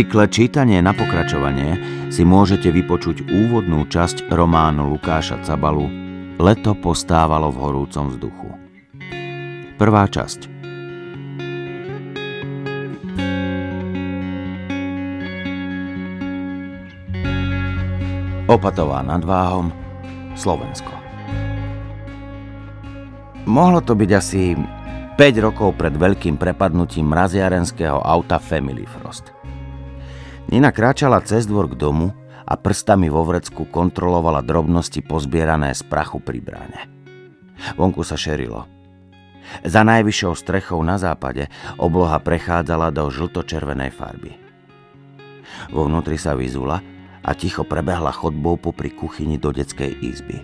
cykle Čítanie na pokračovanie si môžete vypočuť úvodnú časť románu Lukáša Cabalu Leto postávalo v horúcom vzduchu. Prvá časť Opatová nad Váhom, Slovensko. Mohlo to byť asi 5 rokov pred veľkým prepadnutím mraziarenského auta Family Frost. Nina kráčala cez dvor k domu a prstami vo vrecku kontrolovala drobnosti pozbierané z prachu pri bráne. Vonku sa šerilo. Za najvyššou strechou na západe obloha prechádzala do žlto-červenej farby. Vo vnútri sa vyzula a ticho prebehla chodbou popri kuchyni do detskej izby.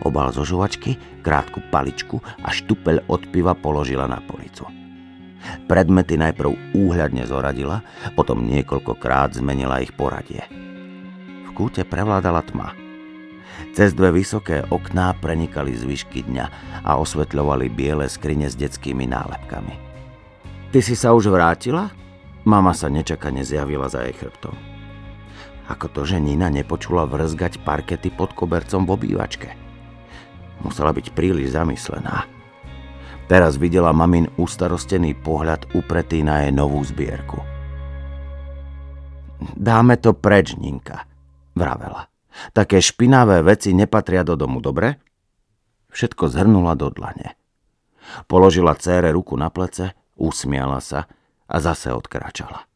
Obal zo žuvačky, krátku paličku a štupeľ od piva položila na policu. Predmety najprv úhľadne zoradila, potom niekoľkokrát zmenila ich poradie. V kúte prevládala tma. Cez dve vysoké okná prenikali zvyšky dňa a osvetľovali biele skrine s detskými nálepkami. Ty si sa už vrátila? Mama sa nečakane zjavila za jej chrbtom. Ako to, že Nina nepočula vrzgať parkety pod kobercom v obývačke – Musela byť príliš zamyslená. Teraz videla mamin ustarostený pohľad upretý na jej novú zbierku. Dáme to preč, Ninka, vravela. Také špinavé veci nepatria do domu, dobre? Všetko zhrnula do dlane. Položila cére ruku na plece, usmiala sa a zase odkráčala.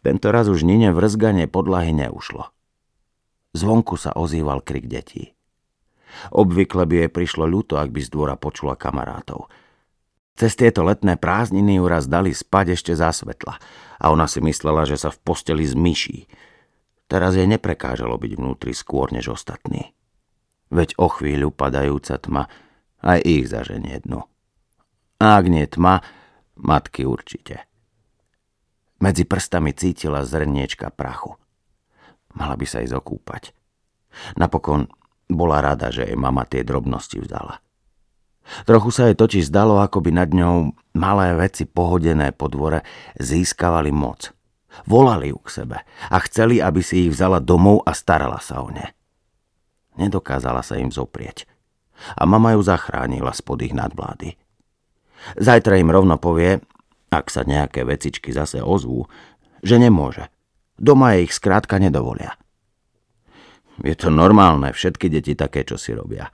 Tento raz už Nine vrzganie podlahy neušlo. Zvonku sa ozýval krik detí. Obvykle by jej prišlo ľúto, ak by z dvora počula kamarátov. Cez tieto letné prázdniny ju raz dali spať ešte za svetla a ona si myslela, že sa v posteli zmyší. Teraz jej neprekážalo byť vnútri skôr než ostatní. Veď o chvíľu padajúca tma aj ich zaženie dnu. A ak nie tma, matky určite. Medzi prstami cítila zrniečka prachu. Mala by sa ísť okúpať. Napokon bola rada, že jej mama tie drobnosti vzdala. Trochu sa jej totiž zdalo, ako by nad ňou malé veci pohodené po dvore získavali moc. Volali ju k sebe a chceli, aby si ich vzala domov a starala sa o ne. Nedokázala sa im zoprieť. A mama ju zachránila spod ich nadvlády. Zajtra im rovno povie, ak sa nejaké vecičky zase ozvú, že nemôže. Doma ich skrátka nedovolia. Je to normálne, všetky deti také, čo si robia.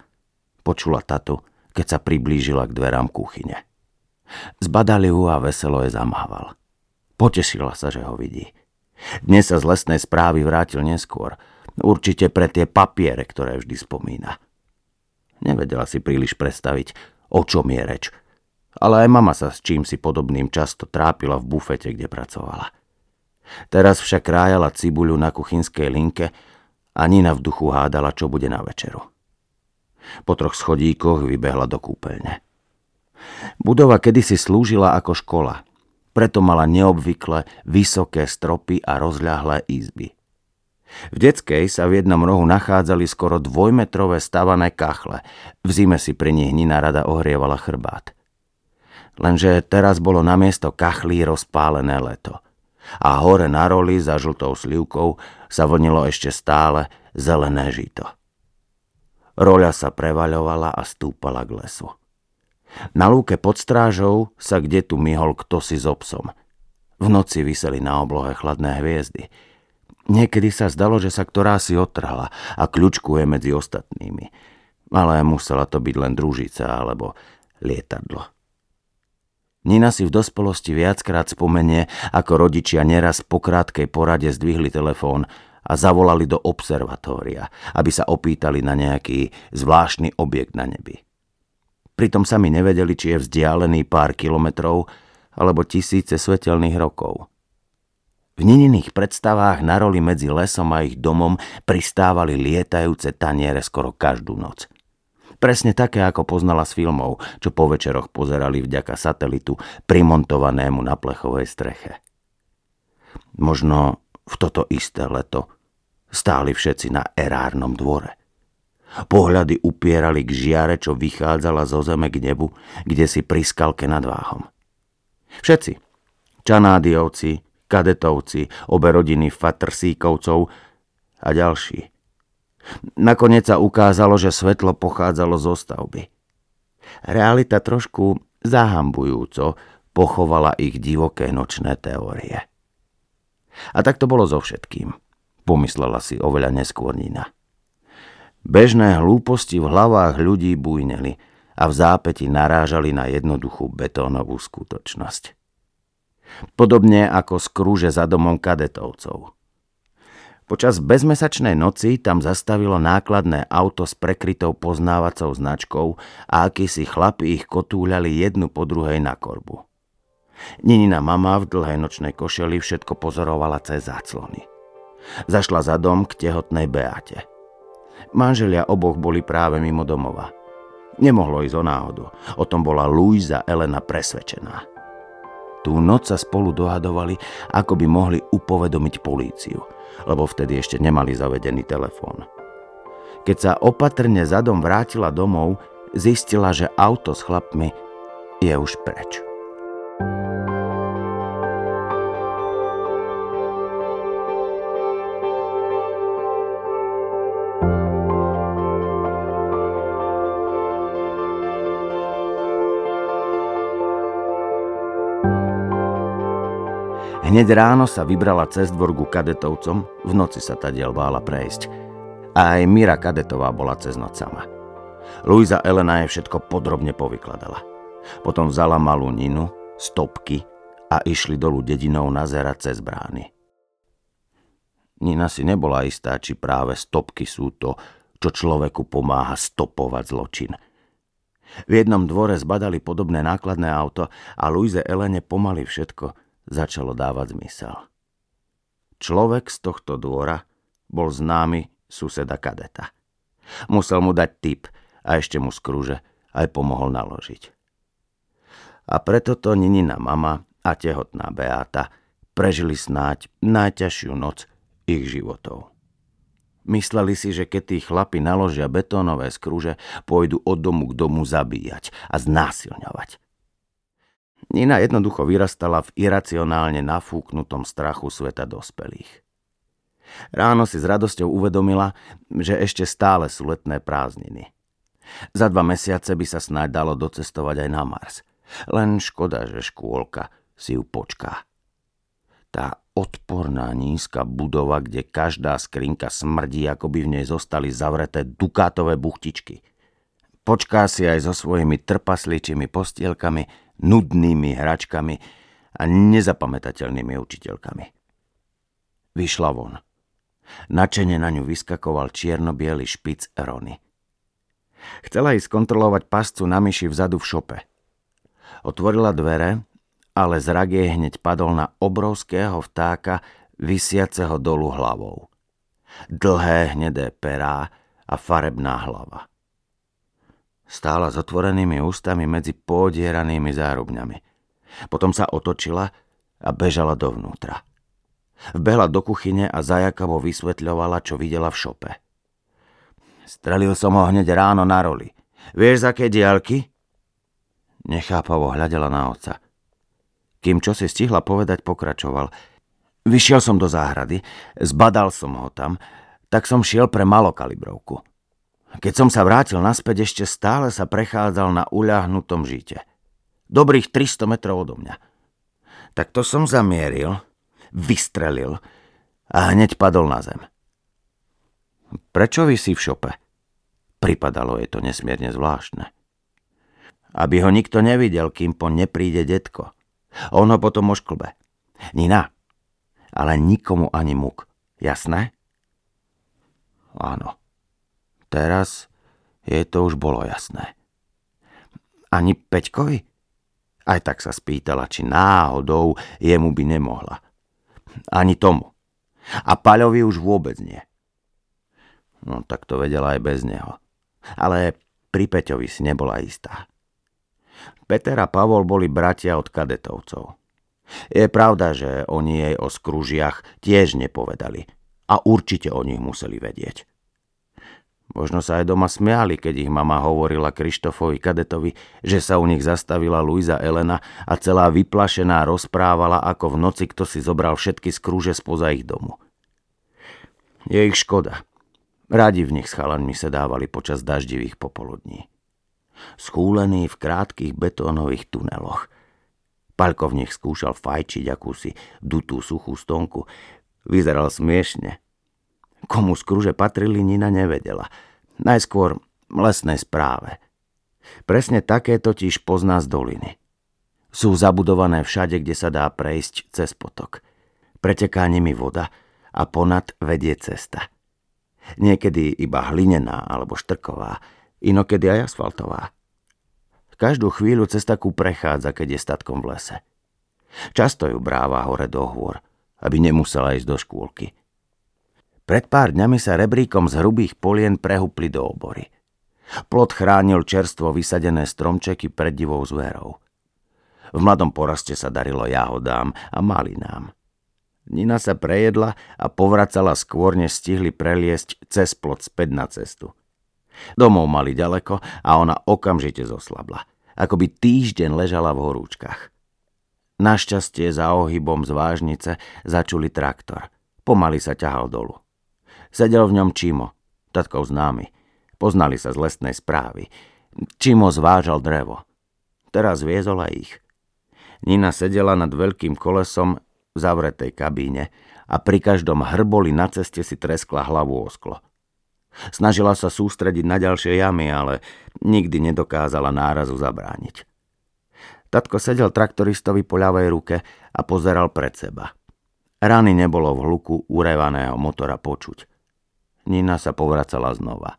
Počula tatu, keď sa priblížila k dverám kuchyne. Zbadali ju a veselo je zamával. Potešila sa, že ho vidí. Dnes sa z lesnej správy vrátil neskôr. Určite pre tie papiere, ktoré vždy spomína. Nevedela si príliš predstaviť, o čom je reč. Ale aj mama sa s čím si podobným často trápila v bufete, kde pracovala. Teraz však rájala cibuľu na kuchynskej linke a Nina v duchu hádala, čo bude na večeru. Po troch schodíkoch vybehla do kúpeľne. Budova kedysi slúžila ako škola, preto mala neobvykle vysoké stropy a rozľahlé izby. V detskej sa v jednom rohu nachádzali skoro dvojmetrové stavané kachle. V zime si pri nich Nina rada ohrievala chrbát. Lenže teraz bolo namiesto kachlí rozpálené leto – a hore na roli za žltou slivkou sa vlnilo ešte stále zelené žito. Roľa sa prevaľovala a stúpala k lesu. Na lúke pod strážou sa kde tu myhol kto si s obsom. V noci vyseli na oblohe chladné hviezdy. Niekedy sa zdalo, že sa ktorá si otrhla a kľúčkuje medzi ostatnými. Ale musela to byť len družica alebo lietadlo. Nina si v dospelosti viackrát spomenie, ako rodičia neraz po krátkej porade zdvihli telefón a zavolali do observatória, aby sa opýtali na nejaký zvláštny objekt na nebi. Pritom sami nevedeli, či je vzdialený pár kilometrov alebo tisíce svetelných rokov. V Nininých predstavách na roli medzi lesom a ich domom pristávali lietajúce taniere skoro každú noc – Presne také, ako poznala z filmov, čo po večeroch pozerali vďaka satelitu primontovanému na plechovej streche. Možno v toto isté leto stáli všetci na erárnom dvore. Pohľady upierali k žiare, čo vychádzala zo zeme k nebu, kde si pri skalke nad váhom. Všetci, čanádiovci, kadetovci, obe rodiny Fatrsíkovcov a ďalší. Nakoniec sa ukázalo, že svetlo pochádzalo zo stavby. Realita trošku zahambujúco pochovala ich divoké nočné teórie. A tak to bolo so všetkým, pomyslela si oveľa neskôr Nina. Bežné hlúposti v hlavách ľudí bujneli a v zápäti narážali na jednoduchú betónovú skutočnosť. Podobne ako z krúže za domom kadetovcov. Počas bezmesačnej noci tam zastavilo nákladné auto s prekrytou poznávacou značkou a akýsi chlapi ich kotúľali jednu po druhej na korbu. Ninina mama v dlhej nočnej košeli všetko pozorovala cez záclony. Zašla za dom k tehotnej Beate. Manželia oboch boli práve mimo domova. Nemohlo ísť o náhodu. O tom bola Luisa Elena presvedčená. Tú noc sa spolu dohadovali, ako by mohli upovedomiť políciu, lebo vtedy ešte nemali zavedený telefón. Keď sa opatrne za dom vrátila domov, zistila, že auto s chlapmi je už preč. Hneď ráno sa vybrala cez dvor ku kadetovcom, v noci sa tadiaľ bála prejsť. A aj Mira kadetová bola cez noc sama. Luisa Elena je všetko podrobne povykladala. Potom vzala malú Ninu, stopky a išli dolu dedinou nazerať cez brány. Nina si nebola istá, či práve stopky sú to, čo človeku pomáha stopovať zločin. V jednom dvore zbadali podobné nákladné auto a Luise Elene pomaly všetko – začalo dávať zmysel. Človek z tohto dvora bol známy suseda kadeta. Musel mu dať tip a ešte mu z krúže aj pomohol naložiť. A preto to Ninina mama a tehotná Beáta prežili snáď najťažšiu noc ich životov. Mysleli si, že keď tí chlapi naložia betónové skruže, pôjdu od domu k domu zabíjať a znásilňovať. Nina jednoducho vyrastala v iracionálne nafúknutom strachu sveta dospelých. Ráno si s radosťou uvedomila, že ešte stále sú letné prázdniny. Za dva mesiace by sa snáď dalo docestovať aj na Mars. Len škoda, že škôlka si ju počká. Tá odporná nízka budova, kde každá skrinka smrdí, ako by v nej zostali zavreté dukátové buchtičky. Počká si aj so svojimi trpasličimi postielkami nudnými hračkami a nezapamätateľnými učiteľkami. Vyšla von. Načene na ňu vyskakoval čierno špic Rony. Chcela ísť kontrolovať pascu na myši vzadu v šope. Otvorila dvere, ale zrak jej hneď padol na obrovského vtáka vysiaceho dolu hlavou. Dlhé hnedé perá a farebná hlava. Stála s otvorenými ústami medzi podieranými zárubňami. Potom sa otočila a bežala dovnútra. Vbehla do kuchyne a zajakavo vysvetľovala, čo videla v šope. Strelil som ho hneď ráno na roli. Vieš, z aké diálky? Nechápavo hľadela na oca. Kým čo si stihla povedať, pokračoval. Vyšiel som do záhrady, zbadal som ho tam, tak som šiel pre malokalibrovku. Keď som sa vrátil naspäť, ešte stále sa prechádzal na uľahnutom žite. Dobrých 300 metrov odo mňa. Tak to som zamieril, vystrelil a hneď padol na zem. Prečo vysí v šope? Pripadalo je to nesmierne zvláštne. Aby ho nikto nevidel, kým po nepríde detko. On ho potom ošklbe. Nina, ale nikomu ani muk. Jasné? Áno. Teraz jej to už bolo jasné. Ani Peťkovi? Aj tak sa spýtala, či náhodou jemu by nemohla. Ani tomu. A Paľovi už vôbec nie. No tak to vedela aj bez neho. Ale pri Peťovi si nebola istá. Peter a Pavol boli bratia od kadetovcov. Je pravda, že oni jej o skružiach tiež nepovedali a určite o nich museli vedieť. Možno sa aj doma smiali, keď ich mama hovorila Krištofovi kadetovi, že sa u nich zastavila Luisa Elena a celá vyplašená rozprávala, ako v noci kto si zobral všetky skrúže spoza ich domu. Je ich škoda. Radi v nich s chalanmi sedávali počas daždivých popoludní. Schúlení v krátkých betónových tuneloch. Palko v nich skúšal fajčiť akúsi dutú suchú stonku. Vyzeral smiešne, Komu skruže patrili, Nina nevedela. Najskôr lesnej správe. Presne také totiž pozná z doliny. Sú zabudované všade, kde sa dá prejsť cez potok. Preteká nimi voda a ponad vedie cesta. Niekedy iba hlinená alebo štrková, inokedy aj asfaltová. Každú chvíľu cez takú prechádza, keď je statkom v lese. Často ju bráva hore do hôr, aby nemusela ísť do škôlky. Pred pár dňami sa rebríkom z hrubých polien prehupli do obory. Plot chránil čerstvo vysadené stromčeky pred divou zverou. V mladom poraste sa darilo jahodám a malinám. Nina sa prejedla a povracala skôr, než stihli preliesť cez plot späť na cestu. Domov mali ďaleko a ona okamžite zoslabla. Ako by týždeň ležala v horúčkach. Našťastie za ohybom z vážnice začuli traktor. Pomaly sa ťahal dolu. Sedel v ňom Čimo, tatkov známy. Poznali sa z lesnej správy. Čimo zvážal drevo. Teraz viezol aj ich. Nina sedela nad veľkým kolesom v zavretej kabíne a pri každom hrboli na ceste si treskla hlavu o sklo. Snažila sa sústrediť na ďalšie jamy, ale nikdy nedokázala nárazu zabrániť. Tatko sedel traktoristovi po ľavej ruke a pozeral pred seba. Rany nebolo v hluku urevaného motora počuť. Nina sa povracala znova.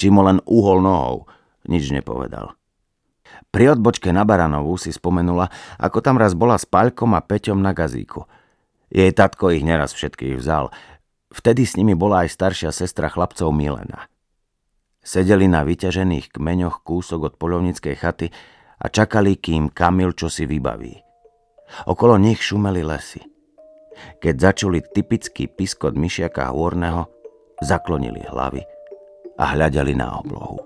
Či mu len uhol nohou, nič nepovedal. Pri odbočke na Baranovú si spomenula, ako tam raz bola s Paľkom a Peťom na gazíku. Jej tatko ich neraz všetkých vzal. Vtedy s nimi bola aj staršia sestra chlapcov Milena. Sedeli na vyťažených kmeňoch kúsok od polovníckej chaty a čakali, kým Kamil čo si vybaví. Okolo nich šumeli lesy. Keď začuli typický piskot myšiaka hôrneho, zaklonili hlavy a hľadali na oblohu.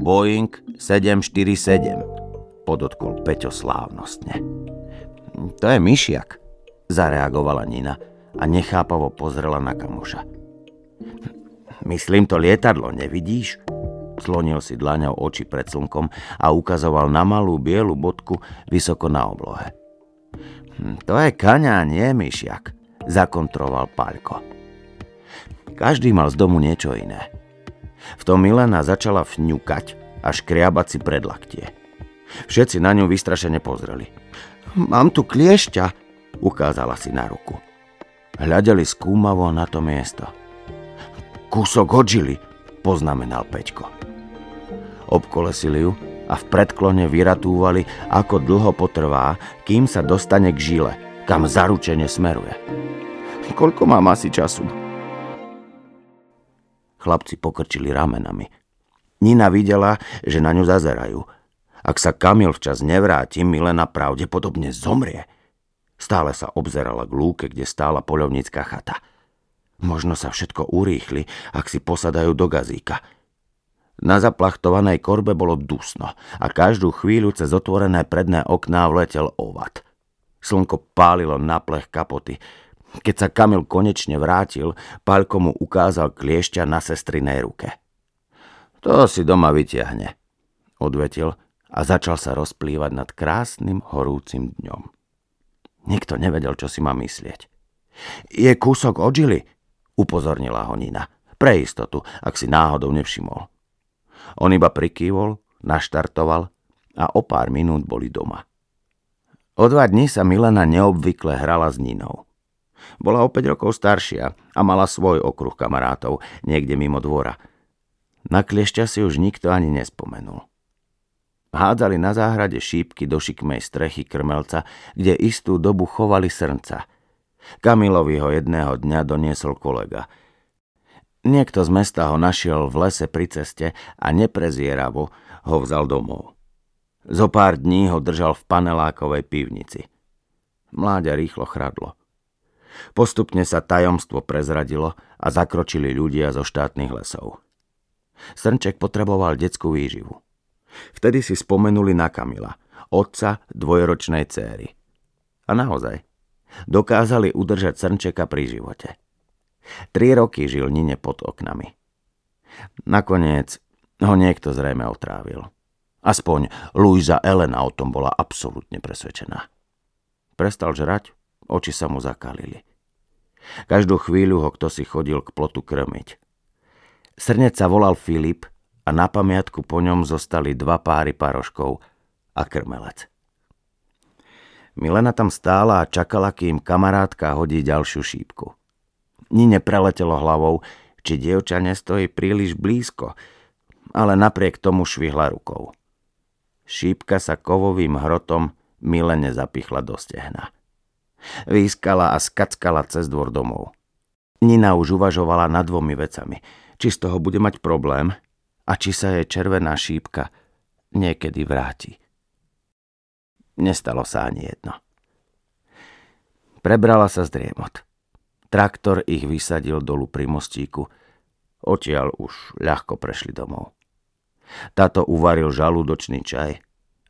Boeing 747, podotkol Peťo slávnostne. To je myšiak, zareagovala Nina a nechápavo pozrela na kamoša. Myslím to lietadlo, nevidíš? Slonil si dlaňou oči pred slnkom a ukazoval na malú bielu bodku vysoko na oblohe. Hm, to je kaňa, nie myšiak, zakontroval Paľko. Každý mal z domu niečo iné. V tom Milena začala fňukať a škriabať si predlaktie. Všetci na ňu vystrašene pozreli. Mám tu kliešťa, ukázala si na ruku. Hľadeli skúmavo na to miesto. Kúsok odžili, poznamenal Peťko. Obkolesili ju a v predklone vyratúvali, ako dlho potrvá, kým sa dostane k žile, kam zaručene smeruje. Koľko mám asi času? Chlapci pokrčili ramenami. Nina videla, že na ňu zazerajú. Ak sa Kamil včas nevráti, Milena pravdepodobne zomrie. Stále sa obzerala k lúke, kde stála poľovnícka chata. Možno sa všetko urýchli, ak si posadajú do gazíka – na zaplachtovanej korbe bolo dusno a každú chvíľu cez otvorené predné okná vletel ovat. Slnko pálilo na plech kapoty. Keď sa Kamil konečne vrátil, Pálko mu ukázal kliešťa na sestrinej ruke. To si doma vyťahne, odvetil a začal sa rozplývať nad krásnym horúcim dňom. Nikto nevedel, čo si má myslieť. Je kúsok odžili, upozornila ho Nina. Pre istotu, ak si náhodou nevšimol. On iba prikývol, naštartoval a o pár minút boli doma. O dva dní sa Milena neobvykle hrala s Ninou. Bola o 5 rokov staršia a mala svoj okruh kamarátov niekde mimo dvora. Na kliešťa si už nikto ani nespomenul. Hádzali na záhrade šípky do šikmej strechy krmelca, kde istú dobu chovali srnca. Kamilovi ho jedného dňa doniesol kolega – Niekto z mesta ho našiel v lese pri ceste a neprezieravo ho vzal domov. Zo pár dní ho držal v panelákovej pivnici. Mláďa rýchlo chradlo. Postupne sa tajomstvo prezradilo a zakročili ľudia zo štátnych lesov. Srnček potreboval detskú výživu. Vtedy si spomenuli na Kamila, otca dvojročnej céry. A naozaj, dokázali udržať Srnčeka pri živote. Tri roky žil Nine pod oknami. Nakoniec ho niekto zrejme otrávil. Aspoň Luisa Elena o tom bola absolútne presvedčená. Prestal žrať, oči sa mu zakalili. Každú chvíľu ho kto si chodil k plotu krmiť. Srnec sa volal Filip a na pamiatku po ňom zostali dva páry paroškov a krmelec. Milena tam stála a čakala, kým kamarátka hodí ďalšiu šípku. Nine preletelo hlavou, či dievča nestojí príliš blízko, ale napriek tomu švihla rukou. Šípka sa kovovým hrotom Milene zapichla do stehna. Výskala a skackala cez dvor domov. Nina už uvažovala nad dvomi vecami. Či z toho bude mať problém a či sa jej červená šípka niekedy vráti. Nestalo sa ani jedno. Prebrala sa z driemot. Traktor ich vysadil dolu pri mostíku. Odtiaľ už ľahko prešli domov. Táto uvaril žalúdočný čaj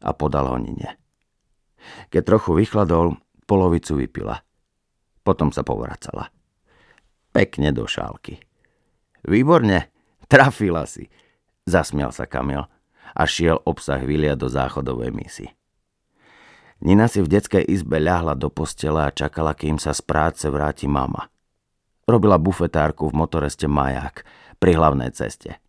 a podal ho Nine. Keď trochu vychladol, polovicu vypila. Potom sa povracala. Pekne do šálky. Výborne, trafila si, zasmial sa Kamil a šiel obsah Vilia do záchodovej misy. Nina si v detskej izbe ľahla do postela a čakala, kým sa z práce vráti mama. Robila bufetárku v motoreste Maják pri hlavnej ceste.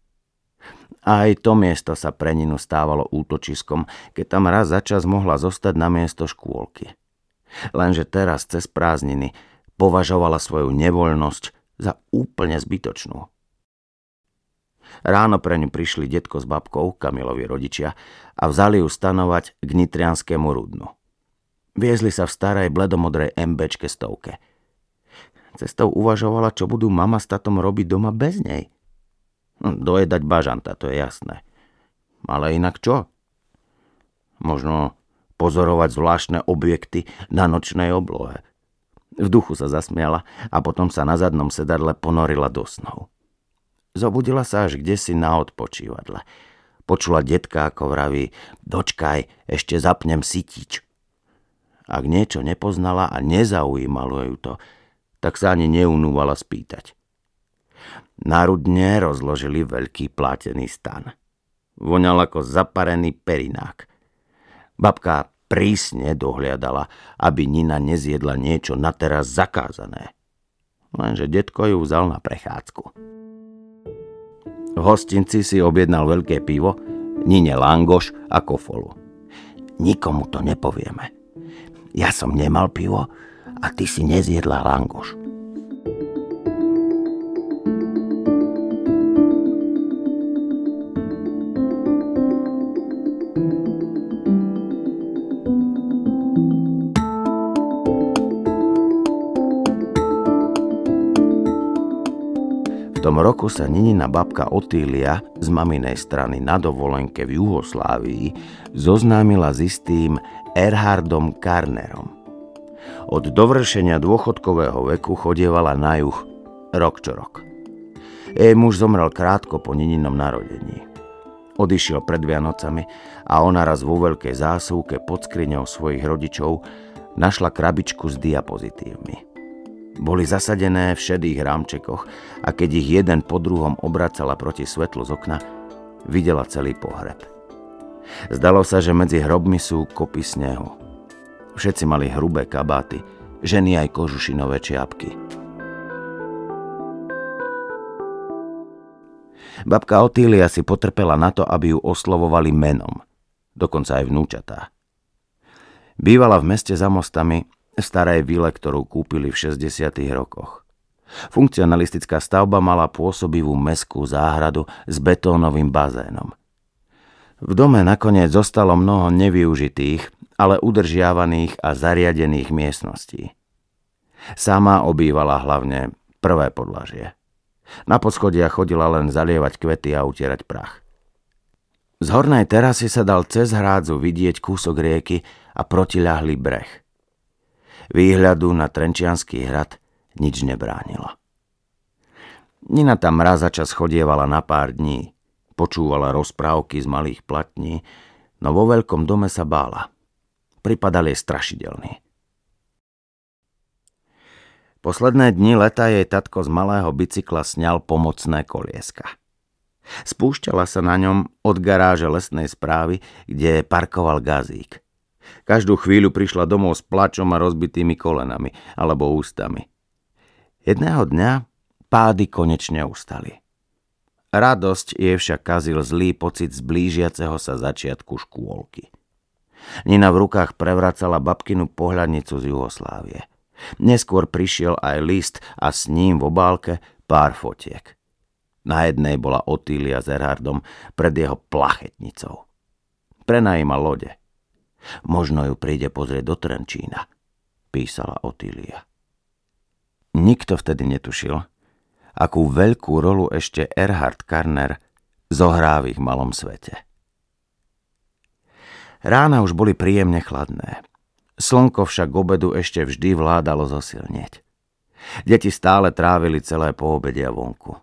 Aj to miesto sa pre Ninu stávalo útočiskom, keď tam raz za čas mohla zostať na miesto škôlky. Lenže teraz cez prázdniny považovala svoju nevoľnosť za úplne zbytočnú. Ráno pre ňu prišli detko s babkou, Kamilovi rodičia, a vzali ju stanovať k nitrianskému rudnu. Viezli sa v starej bledomodrej MBčke stovke. Cestou uvažovala, čo budú mama s tatom robiť doma bez nej – Hm, dojedať bažanta, to je jasné. Ale inak čo? Možno pozorovať zvláštne objekty na nočnej oblohe. V duchu sa zasmiala a potom sa na zadnom sedadle ponorila do snov. Zobudila sa až kde si na odpočívadle. Počula detka, ako vraví, dočkaj, ešte zapnem sytič. Ak niečo nepoznala a nezaujímalo ju to, tak sa ani neunúvala spýtať. Nárudne rozložili veľký plátený stan. Voňal ako zaparený perinák. Babka prísne dohliadala, aby Nina nezjedla niečo na teraz zakázané. Lenže detko ju vzal na prechádzku. V hostinci si objednal veľké pivo, Nine langoš a kofolu. Nikomu to nepovieme. Ja som nemal pivo a ty si nezjedla langoš. Tom roku sa Ninina babka Otília z maminej strany na dovolenke v Juhoslávii zoznámila s istým Erhardom Karnerom. Od dovršenia dôchodkového veku chodievala na juh rok čo rok. Jej muž zomrel krátko po Nininom narodení. Odišiel pred Vianocami a ona raz vo veľkej zásuvke pod skriňou svojich rodičov našla krabičku s diapozitívmi. Boli zasadené v šedých rámčekoch a keď ich jeden po druhom obracala proti svetlu z okna, videla celý pohreb. Zdalo sa, že medzi hrobmi sú kopy snehu. Všetci mali hrubé kabáty, ženy aj kožušinové čiapky. Babka Otília si potrpela na to, aby ju oslovovali menom, dokonca aj vnúčatá. Bývala v meste za mostami starej vile, ktorú kúpili v 60. rokoch. Funkcionalistická stavba mala pôsobivú meskú záhradu s betónovým bazénom. V dome nakoniec zostalo mnoho nevyužitých, ale udržiavaných a zariadených miestností. Sama obývala hlavne prvé podlažie. Na poschodia chodila len zalievať kvety a utierať prach. Z hornej terasy sa dal cez hrádzu vidieť kúsok rieky a protiľahlý breh. Výhľadu na Trenčianský hrad nič nebránilo. Nina tam raz za čas chodievala na pár dní, počúvala rozprávky z malých platní, no vo veľkom dome sa bála. Pripadal jej strašidelný. Posledné dni leta jej tatko z malého bicykla sňal pomocné kolieska. Spúšťala sa na ňom od garáže lesnej správy, kde parkoval gazík. Každú chvíľu prišla domov s plačom a rozbitými kolenami alebo ústami. Jedného dňa pády konečne ustali. Radosť je však kazil zlý pocit z blížiaceho sa začiatku škôlky. Nina v rukách prevracala babkinu pohľadnicu z Juhoslávie. Neskôr prišiel aj list a s ním v obálke pár fotiek. Na jednej bola Otília s Erhardom pred jeho plachetnicou. Prenajíma lode. Možno ju príde pozrieť do Trenčína, písala Otília. Nikto vtedy netušil, akú veľkú rolu ešte Erhard Karner zohrá v ich malom svete. Rána už boli príjemne chladné. Slnko však obedu ešte vždy vládalo zosilnieť. Deti stále trávili celé poobedia vonku.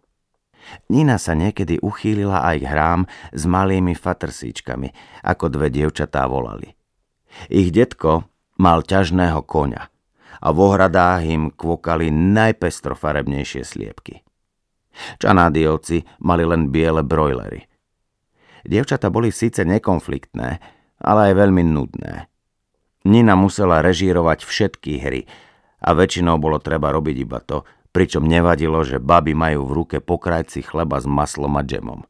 Nina sa niekedy uchýlila aj k hrám s malými fatrsíčkami, ako dve dievčatá volali. Ich detko mal ťažného koňa a v ohradách im kvokali najpestrofarebnejšie sliepky. Čanádiovci mali len biele brojlery. Dievčata boli síce nekonfliktné, ale aj veľmi nudné. Nina musela režírovať všetky hry a väčšinou bolo treba robiť iba to, pričom nevadilo, že baby majú v ruke pokrajci chleba s maslom a džemom.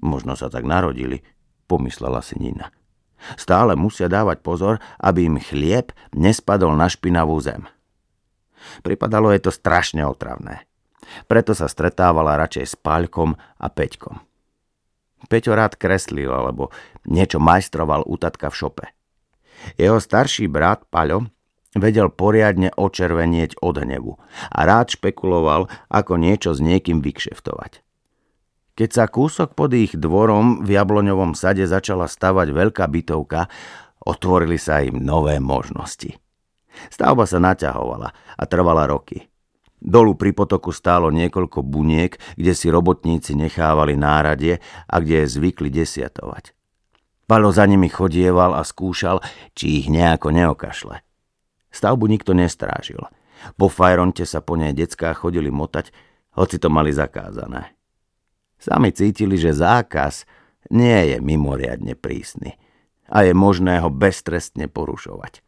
Možno sa tak narodili, pomyslela si Nina. Stále musia dávať pozor, aby im chlieb nespadol na špinavú zem. Pripadalo je to strašne otravné. Preto sa stretávala radšej s Paľkom a Peťkom. Peťo rád kreslil, alebo niečo majstroval u tatka v šope. Jeho starší brat Paľo Vedel poriadne očervenieť od hnevu a rád špekuloval, ako niečo s niekým vykšeftovať. Keď sa kúsok pod ich dvorom v jabloňovom sade začala stavať veľká bytovka, otvorili sa im nové možnosti. Stavba sa naťahovala a trvala roky. Dolu pri potoku stálo niekoľko buniek, kde si robotníci nechávali náradie a kde zvykli desiatovať. Palo za nimi chodieval a skúšal, či ich nejako neokašle. Stavbu nikto nestrážil. Po fajronte sa po nej decká chodili motať, hoci to mali zakázané. Sami cítili, že zákaz nie je mimoriadne prísny a je možné ho beztrestne porušovať.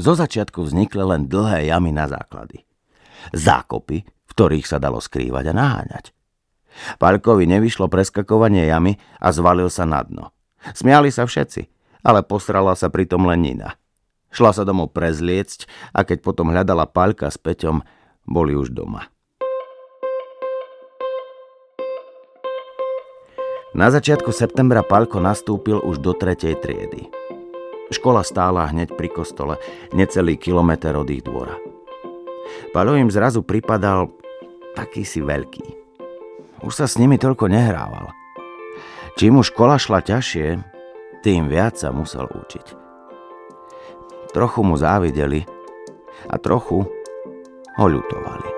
Zo začiatku vznikli len dlhé jamy na základy. Zákopy, v ktorých sa dalo skrývať a naháňať. Palkovi nevyšlo preskakovanie jamy a zvalil sa na dno. Smiali sa všetci, ale posrala sa pritom len Nina. Šla sa domov prezliecť a keď potom hľadala Paľka s Peťom, boli už doma. Na začiatku septembra Palko nastúpil už do tretej triedy. Škola stála hneď pri kostole, necelý kilometr od ich dvora. Paľo im zrazu pripadal taký si veľký. Už sa s nimi toľko nehrával. Čím mu škola šla ťažšie, tým viac sa musel učiť. Trochu mu závideli a trochu ho ľutovali.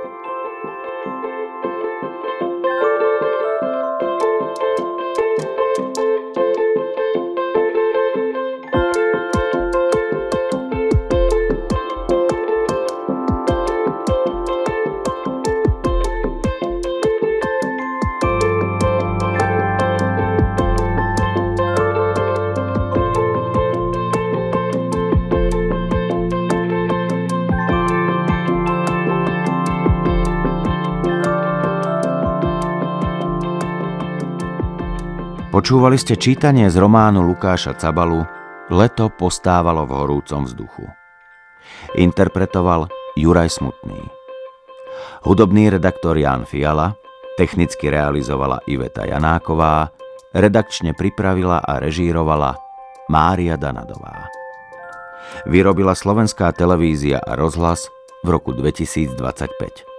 Počúvali ste čítanie z románu Lukáša Cabalu Leto postávalo v horúcom vzduchu. Interpretoval Juraj Smutný. Hudobný redaktor Jan Fiala, technicky realizovala Iveta Janáková, redakčne pripravila a režírovala Mária Danadová. Vyrobila slovenská televízia a rozhlas v roku 2025.